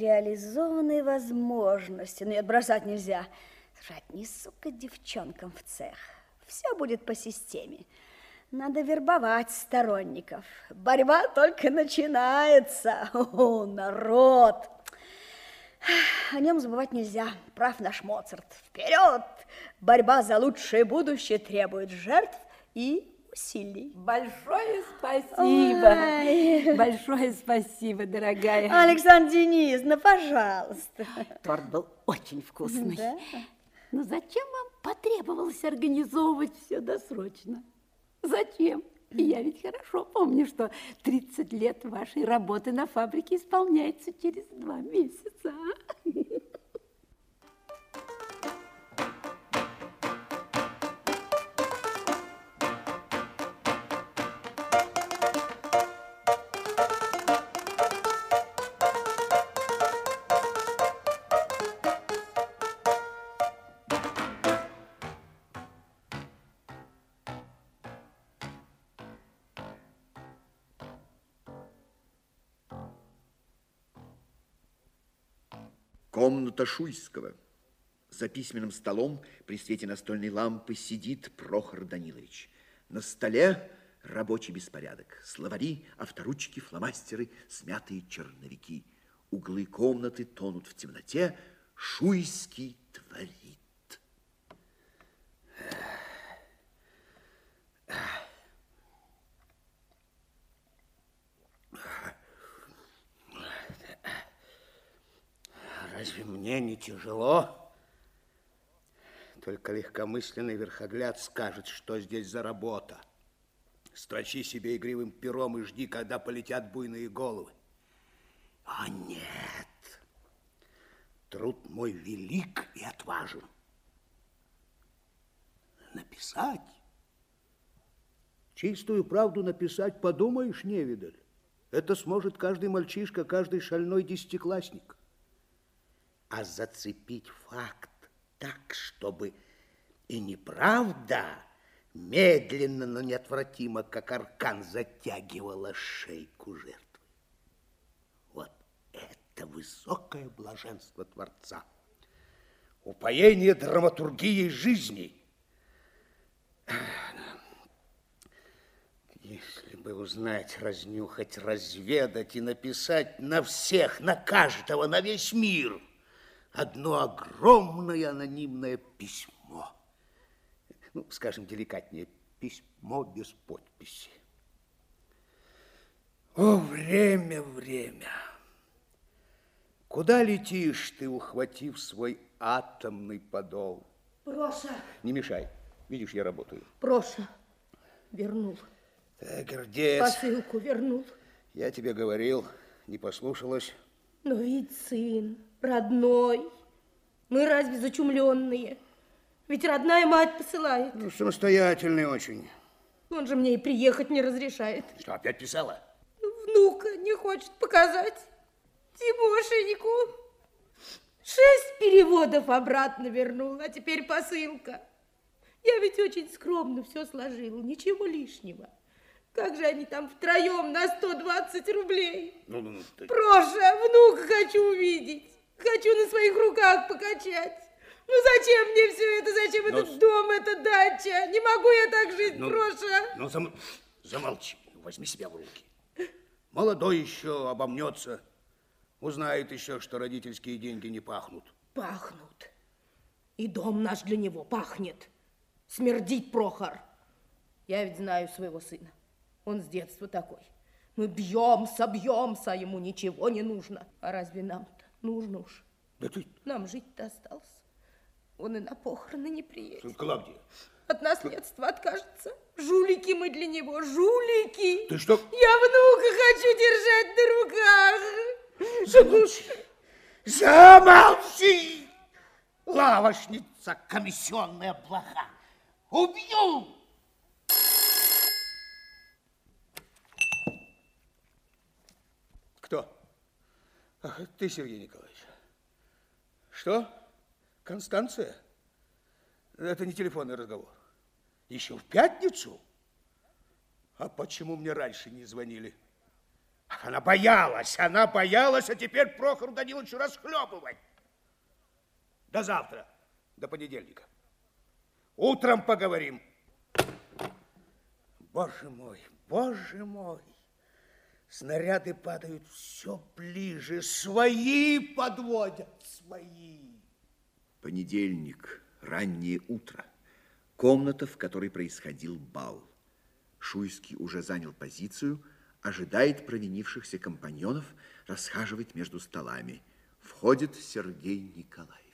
нереализованные возможности. Но нет, бросать нельзя. Слушай, отнесу-ка девчонкам в цех. Все будет по системе. Надо вербовать сторонников. Борьба только начинается. О, народ! О нем забывать нельзя. Прав наш Моцарт. Вперед! Борьба за лучшее будущее требует жертв и усилий. Большое спасибо. Ой. Большое спасибо, дорогая. Александра Денисовна, пожалуйста. Торт был очень вкусный. Да? Но зачем вам потребовалось организовывать все досрочно? Зачем? Я ведь хорошо помню, что 30 лет вашей работы на фабрике исполняется через два месяца. Комната Шуйского. За письменным столом при свете настольной лампы сидит Прохор Данилович. На столе рабочий беспорядок. Словари, авторучки, фломастеры, смятые черновики. Углы комнаты тонут в темноте. Шуйский творит. Разве мне не тяжело? Только легкомысленный верхогляд скажет, что здесь за работа. Строчи себе игривым пером и жди, когда полетят буйные головы. А нет, труд мой велик и отважен. Написать? Чистую правду написать, подумаешь, невидаль. Это сможет каждый мальчишка, каждый шальной десятиклассник а зацепить факт так, чтобы и неправда медленно, но неотвратимо, как аркан, затягивала шейку жертвы. Вот это высокое блаженство Творца. Упоение драматургией жизни. Если бы узнать, разнюхать, разведать и написать на всех, на каждого, на весь мир – одно огромное анонимное письмо. Ну, скажем деликатнее, письмо без подписи. О, время, время! Куда летишь ты, ухватив свой атомный подол? Проша. Не мешай. Видишь, я работаю. Проша. Вернул. Так, гордец. Посылку вернул. Я тебе говорил, не послушалась. Но ведь сын родной. Мы разве зачумленные? Ведь родная мать посылает. Ну, самостоятельный очень. Он же мне и приехать не разрешает. Что, опять писала? Внука не хочет показать. Тимошеньку. Шесть переводов обратно вернул, а теперь посылка. Я ведь очень скромно все сложила, ничего лишнего. Как же они там втроем на 120 рублей? Ну, ну, ну, ты... Проша, внука хочу увидеть. Хочу на своих руках покачать. Ну зачем мне все это? Зачем Но... этот дом, эта дача? Не могу я так жить, ну, Проша. Ну, зам... замолчи, возьми себя в руки. Молодой еще обомнется. Узнает еще, что родительские деньги не пахнут. Пахнут. И дом наш для него пахнет. Смердит Прохор. Я ведь знаю своего сына. Он с детства такой. Мы бьемся, бьемся, ему ничего не нужно. А разве нам-то? Нужно уж. Да ты... Нам жить-то осталось. Он и на похороны не приедет. Клавдия. От наследства откажется. Жулики мы для него, жулики. Ты что? Я внука хочу держать на руках. Замолчи. Замолчи! Лавошница, комиссионная плоха. Убью! Кто? Ах, ты, Сергей Николаевич. Что? Констанция? Это не телефонный разговор. Еще в пятницу? А почему мне раньше не звонили? Она боялась, она боялась, а теперь Прохору Даниловичу расхлебывать. До завтра, до понедельника. Утром поговорим. Боже мой, боже мой. Снаряды падают все ближе. Свои подводят, свои. Понедельник, раннее утро. Комната, в которой происходил бал. Шуйский уже занял позицию, ожидает провинившихся компаньонов, расхаживать между столами. Входит Сергей Николаевич.